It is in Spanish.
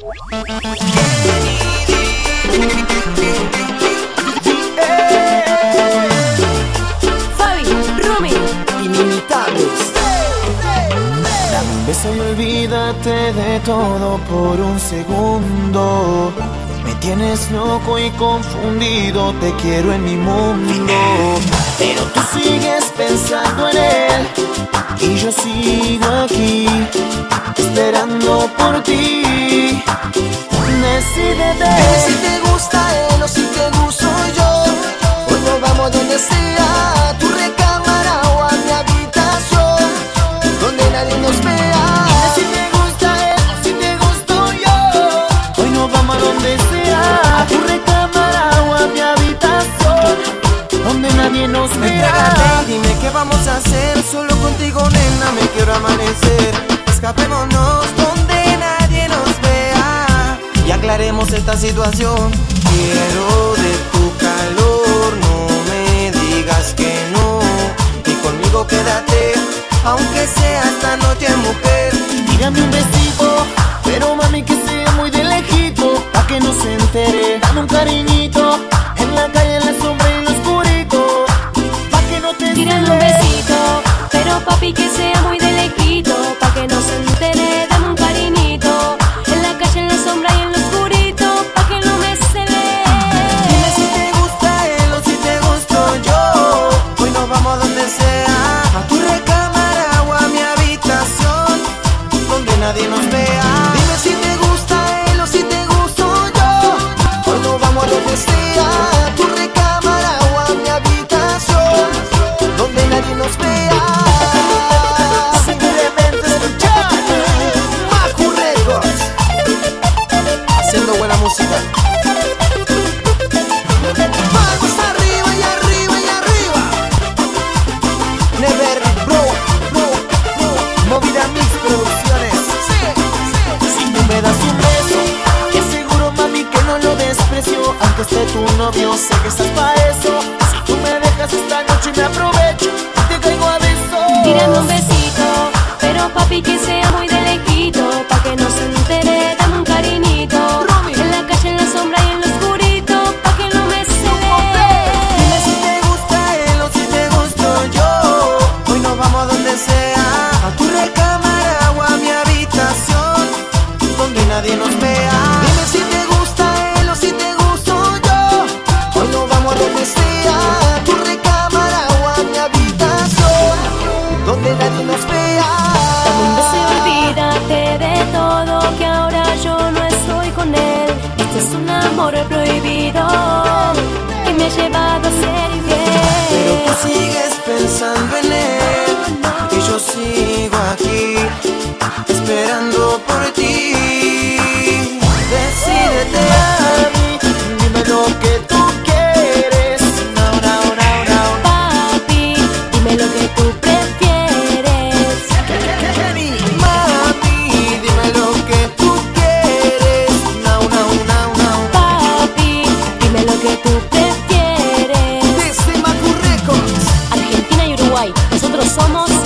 Fabi, Rumi, Inimitables. Dame un beso y olvídate de todo por un segundo. Me tienes loco y confundido, te quiero en mi mundo. Pero tú sigues pensando en él y yo sigo aquí donde sea A tu recámara o a mi habitación Donde nadie nos vea. Si te gusta él si te gusto yo Hoy nos vamos a donde sea A tu recámara o a mi habitación Donde nadie nos Entrégate vea y dime qué vamos a hacer Solo contigo nena me quiero amanecer. Escapémonos donde nadie nos vea Y aclaremos esta situación. Quiero de Tírame un besito Pero mami que sea muy de lejito Pa' que no se entere. Dame un cariñito Aunque esté tu novio sé que estás pa' eso Si tú me dejas esta noche me aprovecho Y te caigo a besos Tírame un besito, pero papi que sea muy de lejito, pa' que no se entere, dame un cariñito. En la calle, en la sombra y en lo oscurito, pa' que no me cele. Dime si te gusta él o si te gusto yo. Hoy nos vamos donde sea, Este es un amor prohibido, que me ha llevado a ser Pero tú infiel. sigues pensando en él y yo sigo aquí esperando por ti. Somos.